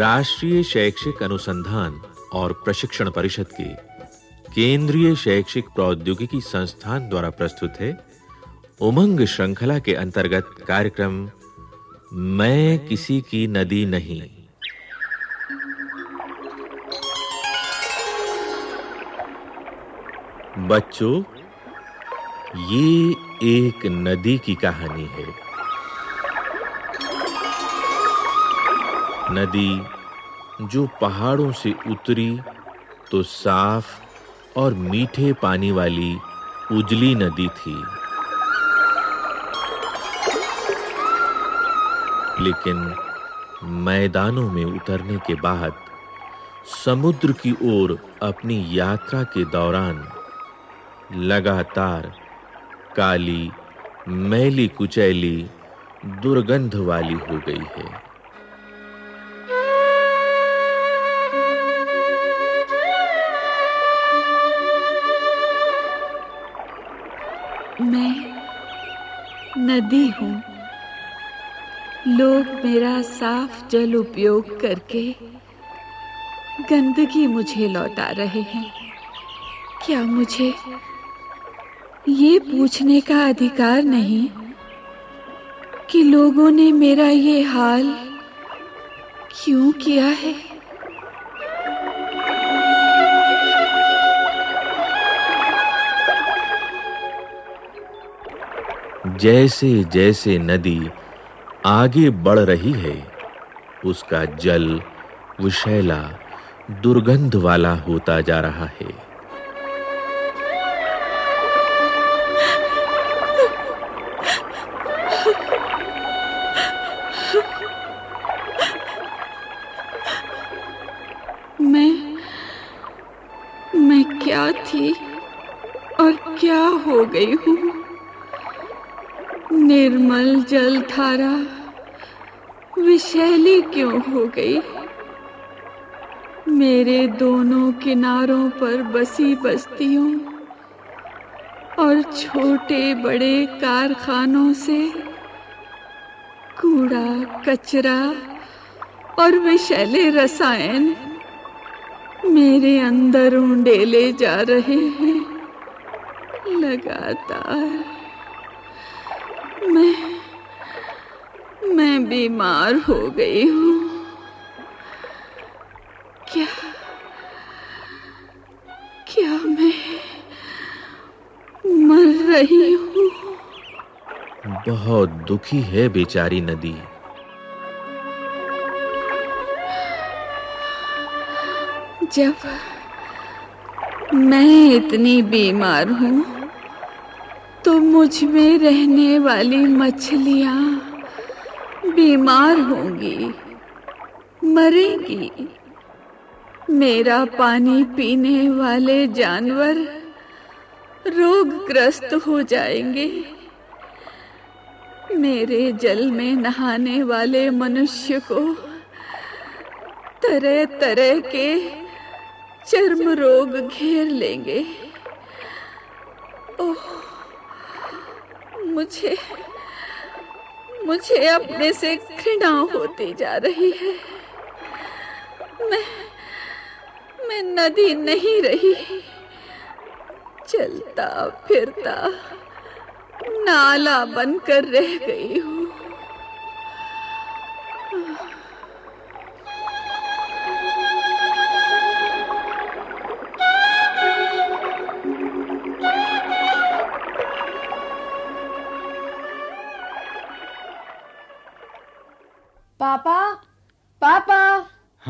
राष्ट्रीय शैक्षिक अनुसंधान और प्रशिक्षण परिषद के केंद्रीय शैक्षिक प्रौद्योगिकी संस्थान द्वारा प्रस्तुत है उमंग श्रृंखला के अंतर्गत कार्यक्रम, मैं किसी की नदी नहीं। बच्चों, ये एक नदी की कहानी है। नदी जो पहाड़ों से उतरी तो साफ़ और मीठे पानी वाली उजली नदी थी। लेकिन मैदानों में उतरने के बाद समुद्र की ओर अपनी यात्रा के दौरान लगातार, काली, मैली कुचैली, दुर्गंध वाली हो गई है। मैं नदी हूँ। लोग मेरा साफ़ जल उपयोग करके गंदगी मुझे लौटा रहे हैं। क्या मुझे ये पूछने का अधिकार नहीं कि लोगों ने मेरा ये हाल क्यों किया है। जैसे-जैसे नदी आगे बढ़ रही है, उसका जल, विषैला, दुर्गंध वाला होता जा रहा है। गई हूँ। निर्मल जल धारा विशैली क्यों हो गई? मेरे दोनों किनारों पर बसी बस्तियों और छोटे बड़े कारखानों से कूड़ा, कचरा और विषैले रसायन मेरे अंदर उंडेले जा रहे हैं। लगातार मैं मैं बीमार हो गई हूँ। क्या क्या मैं मर रही हूँ? बहुत दुखी है बेचारी नदी। जब मैं इतनी बीमार हूँ तो मुझमें रहने वाली मछलियाँ बीमार होंगी, मरेंगी। मेरा पानी पीने वाले जानवर रोगग्रस्त हो जाएँगे। मेरे जल में नहाने वाले मनुष्य को तरह-तरह के चर्म रोग घेर लेंगे। ओह मुझे मुझे अपने से घृणा होती जा रही है। मैं मैं नदी नहीं रही। चलता, फिरता, नाला बनकर रह गई हूँ।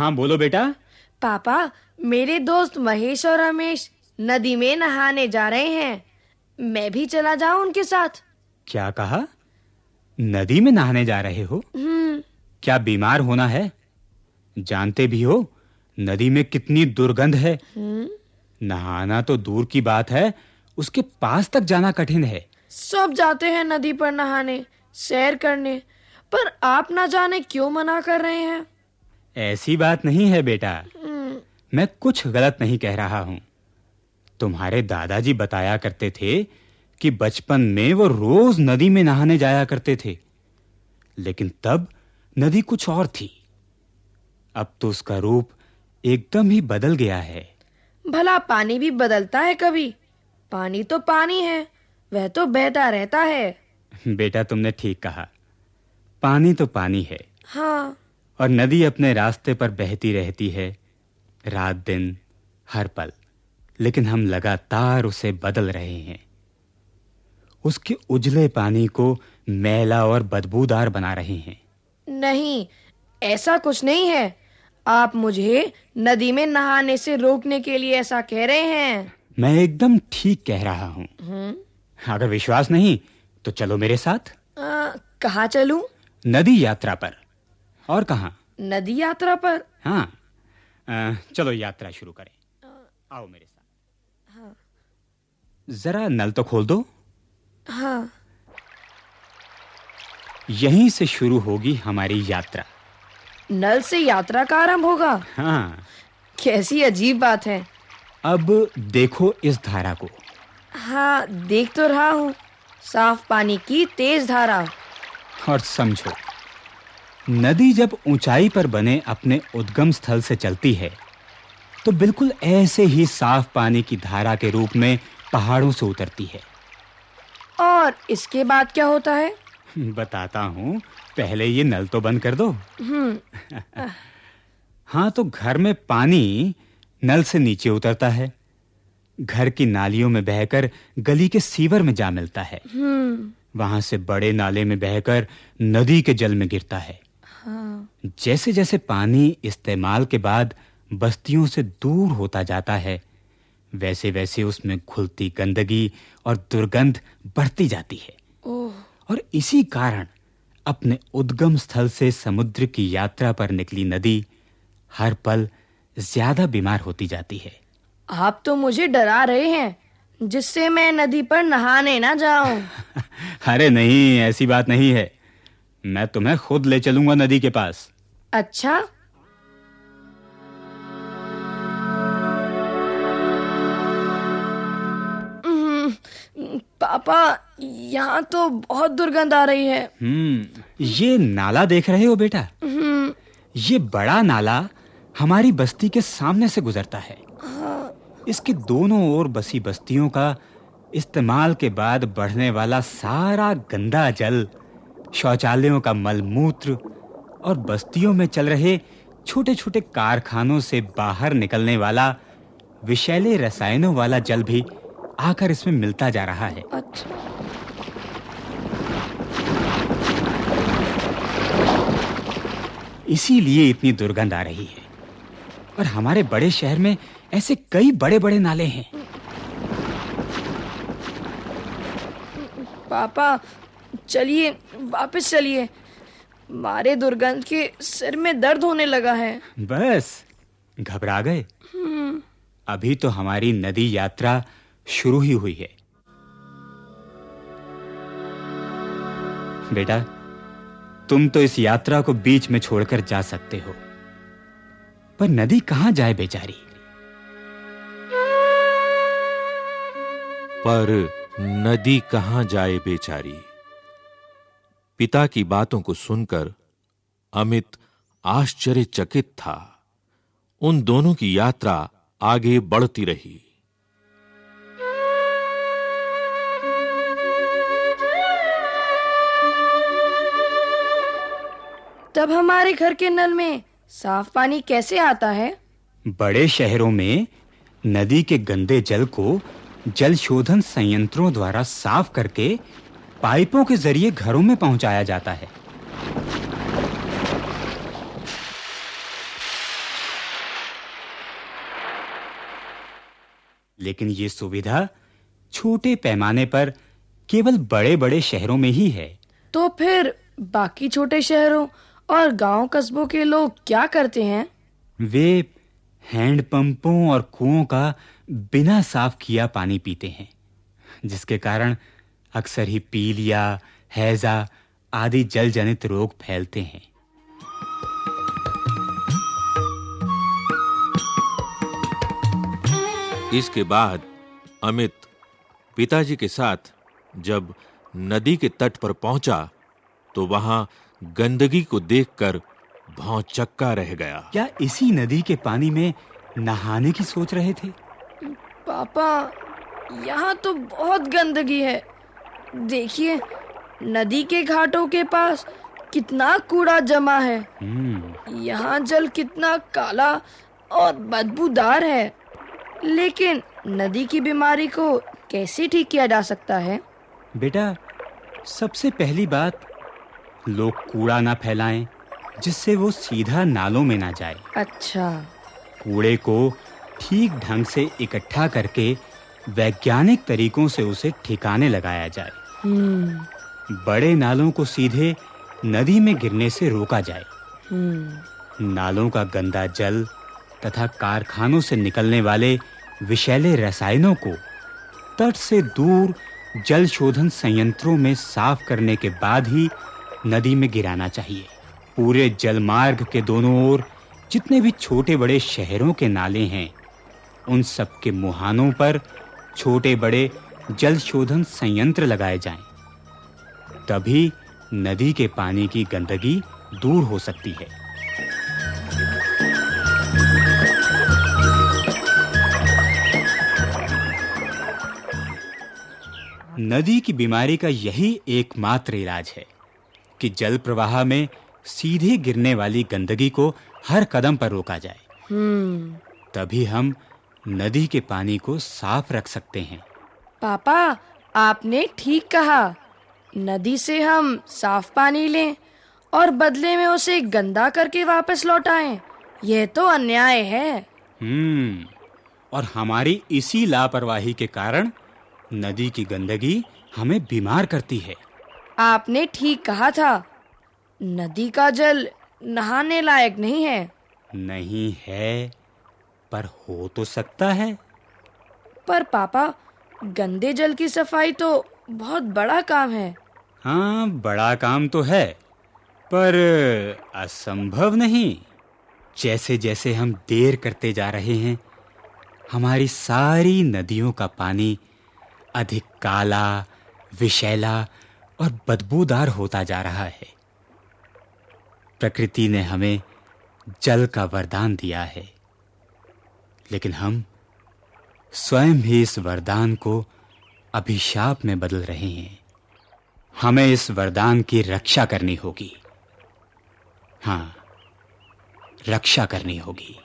हाँ बोलो बेटा। पापा मेरे दोस्त महेश और रमेश नदी में नहाने जा रहे हैं। मैं भी चला जाऊँ उनके साथ। क्या कहा? नदी में नहाने जा रहे हो? हम्म। क्या बीमार होना है? जानते भी हो नदी में कितनी दुर्गंध है। हम्म। नहाना तो दूर की बात है उसके पास तक जाना कठिन है। सब जाते हैं नदी पर नहाने सैर करने पर आप ना जाने क्यों मना कर रहे हैं? ऐसी बात नहीं है बेटा। हम्म, मैं कुछ गलत नहीं कह रहा हूँ। तुम्हारे दादाजी बताया करते थे कि बचपन में वो रोज नदी में नहाने जाया करते थे। लेकिन तब नदी कुछ और थी। अब तो उसका रूप एकदम ही बदल गया है। भला पानी भी बदलता है कभी? पानी तो पानी है वह तो बहता रहता है। बेटा तुमने ठीक कहा। पानी तो पानी है। हाँ। और नदी अपने रास्ते पर बहती रहती है। रात दिन हर पल। लेकिन हम लगातार उसे बदल रहे हैं। उसके उजले पानी को मैला और बदबूदार बना रहे हैं। नहीं ऐसा कुछ नहीं है। आप मुझे नदी में नहाने से रोकने के लिए ऐसा कह रहे हैं। मैं एकदम ठीक कह रहा हूँ। हम्म। अगर विश्वास नहीं तो चलो मेरे साथ। आ, कहाँ चलूँ? नदी यात्रा पर। और कहाँ? नदी यात्रा पर। हाँ। चलो यात्रा शुरू करें। आओ मेरे साथ। हाँ। जरा नल तो खोल दो। हाँ। यहीं से शुरू होगी हमारी यात्रा। नल से यात्रा का आरंभ होगा? हाँ। कैसी अजीब बात है। अब देखो इस धारा को। हाँ देख तो रहा हूँ। साफ़ पानी की तेज धारा। और समझो नदी जब ऊंचाई पर बने अपने उद्गम स्थल से चलती है तो बिल्कुल ऐसे ही साफ़ पानी की धारा के रूप में पहाड़ों से उतरती है। और इसके बाद क्या होता है? बताता हूँ पहले ये नल तो बंद कर दो। हम्म। हाँ तो घर में पानी नल से नीचे उतरता है। घर की नालियों में बहकर गली के सीवर में जा मिलता है। हम्म। वहाँ से बड़े नाले में बहकर नदी के जल में गिरता है। हाँ। जैसे जैसे पानी इस्तेमाल के बाद बस्तियों से दूर होता जाता है वैसे वैसे उसमें घुलती गंदगी और दुर्गंध बढ़ती जाती है। ओह। और इसी कारण अपने उद्गम स्थल से समुद्र की यात्रा पर निकली नदी हर पल ज़्यादा बीमार होती जाती है। आप तो मुझे डरा रहे हैं जिससे मैं नदी पर नहाने ना जाऊँ। अरे नहीं ऐसी बात नहीं है। मैं तुम्हें खुद ले चलूँगा नदी के पास। अच्छा। हम्म, पापा यहाँ तो बहुत दुर्गंध आ रही है। हम्म ये नाला देख रहे हो बेटा? हम्म, ये बड़ा नाला हमारी बस्ती के सामने से गुजरता है। इसके दोनों ओर बसी बस्तियों का इस्तेमाल के बाद बढ़ने वाला सारा गंदा जल शौचालयों का मलमूत्र और बस्तियों में चल रहे छोटे-छोटे कारखानों से बाहर निकलने वाला विषैले रसायनों वाला जल भी आकर इसमें मिलता जा रहा है। अच्छा। इसीलिए इतनी दुर्गंध आ रही है। और हमारे बड़े शहर में ऐसे कई बड़े-बड़े नाले हैं। पापा चलिए वापस चलिए। मारे दुर्गंध के सिर में दर्द होने लगा है। बस घबरा गए। अभी तो हमारी नदी यात्रा शुरू ही हुई है। बेटा तुम तो इस यात्रा को बीच में छोड़कर जा सकते हो। पर नदी कहाँ जाए बेचारी? पर नदी कहाँ जाए बेचारी? पिता की बातों को सुनकर अमित आश्चर्यचकित था। उन दोनों की यात्रा आगे बढ़ती रही। तब हमारे घर के नल में साफ़ पानी कैसे आता है? बड़े शहरों में नदी के गंदे जल को जल शोधन संयंत्रों द्वारा साफ़ करके पाइपों के ज़रिए घरों में पहुँचाया जाता है। लेकिन ये सुविधा छोटे पैमाने पर केवल बड़े-बड़े शहरों में ही है। तो फिर बाकी छोटे शहरों और गाँव कस्बों के लोग क्या करते हैं? वे हैंडपंपों और कुओं का बिना साफ़ किया पानी पीते हैं जिसके कारण अक्सर ही पीलिया हैजा आदि जल जनित रोग फैलते हैं। इसके बाद अमित पिताजी के साथ जब नदी के तट पर पहुँचा तो वहाँ गंदगी को देखकर भौचक्का रह गया। क्या इसी नदी के पानी में नहाने की सोच रहे थे? पापा यहाँ तो बहुत गंदगी है। देखिए नदी के घाटों के पास कितना कूड़ा जमा है। हम्म। यहाँ जल कितना काला और बदबूदार है। लेकिन नदी की बीमारी को कैसे ठीक किया जा सकता है? बेटा सबसे पहली बात लोग कूड़ा ना फैलाएँ जिससे वो सीधा नालों में ना जाए। अच्छा। कूड़े को ठीक ढंग से इकट्ठा करके वैज्ञानिक तरीकों से उसे ठिकाने लगाया जाए। बड़े नालों को सीधे नदी में गिरने से रोका जाए। हम्म। नालों का गंदा जल तथा कारखानों से निकलने वाले विषैले रसायनों को तट से दूर जल शोधन संयंत्रों में साफ़ करने के बाद ही नदी में गिराना चाहिए। पूरे जलमार्ग के दोनों ओर जितने भी छोटे-बड़े शहरों के नाले हैं उन सब के मुहानों पर छोटे-बड़े जल शोधन संयंत्र लगाए जाएँ। तभी नदी के पानी की गंदगी दूर हो सकती है। नदी की बीमारी का यही एकमात्र इलाज है कि जल प्रवाह में सीधे गिरने वाली गंदगी को हर कदम पर रोका जाए। हम्म। तभी हम नदी के पानी को साफ़ रख सकते हैं। पापा आपने ठीक कहा। नदी से हम साफ़ पानी लें और बदले में उसे गंदा करके वापस लौटाएँ यह तो अन्याय है। हम्म और हमारी इसी लापरवाही के कारण नदी की गंदगी हमें बीमार करती है। आपने ठीक कहा था। नदी का जल नहाने लायक नहीं है। नहीं है पर हो तो सकता है। पर पापा गंदे जल की सफ़ाई तो बहुत बड़ा काम है। हाँ बड़ा काम तो है, पर असंभव नहीं। जैसे जैसे हम देर करते जा रहे हैं, हमारी सारी नदियों का पानी अधिक काला, विषैला और बदबूदार होता जा रहा है। प्रकृति ने हमें जल का वरदान दिया है, लेकिन हम स्वयं ही इस वरदान को अभिशाप में बदल रहे हैं। हमें इस वरदान की रक्षा करनी होगी। हाँ, रक्षा करनी होगी।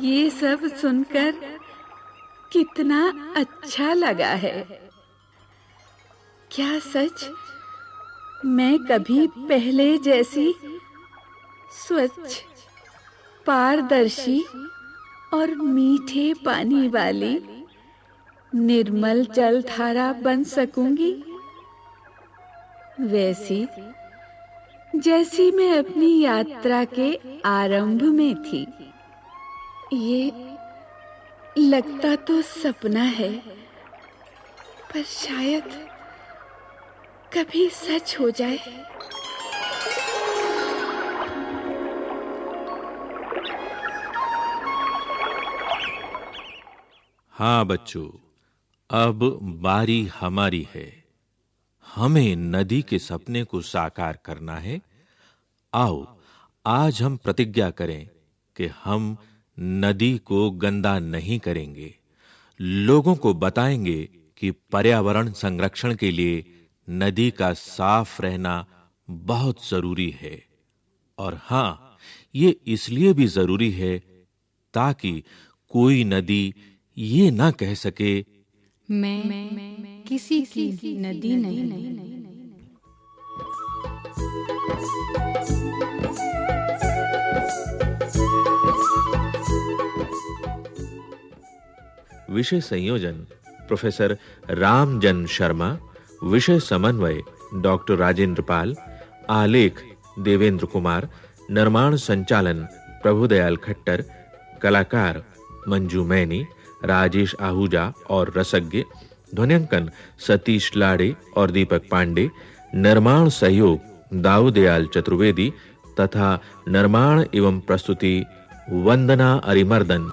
ये सब सुनकर कितना अच्छा लगा है। क्या सच? मैं कभी पहले जैसी स्वच्छ, पारदर्शी और मीठे पानी वाली निर्मल जल धारा बन सकूँगी। वैसी, जैसी मैं अपनी यात्रा के आरंभ में थी। ये लगता तो सपना है, पर शायद कभी सच हो जाए। हाँ बच्चों, अब बारी हमारी है। हमें नदी के सपने को साकार करना है। आओ, आज हम प्रतिज्ञा करें कि हम नदी को गंदा नहीं करेंगे। लोगों को बताएँगे कि पर्यावरण संरक्षण के लिए नदी का साफ़ रहना बहुत ज़रूरी है। और हाँ ये इसलिए भी ज़रूरी है ताकि कोई नदी ये ना कह सके मैं किसी की नदी नहीं। विषय संयोजन प्रोफेसर रामजन शर्मा विषय समन्वय, डॉक्टर राजेंद्र पाल, आलेख देवेंद्र कुमार, निर्माण संचालन प्रभुदयाल खट्टर, कलाकार मंजू मैनी, राजेश आहूजा और रसज्ञ ध्वनिंकन सतीश लाड़े और दीपक पांडे, निर्माण सहयोग दाऊदयाल चतुर्वेदी तथा निर्माण एवं प्रस्तुति वंदना अरिमर्दन।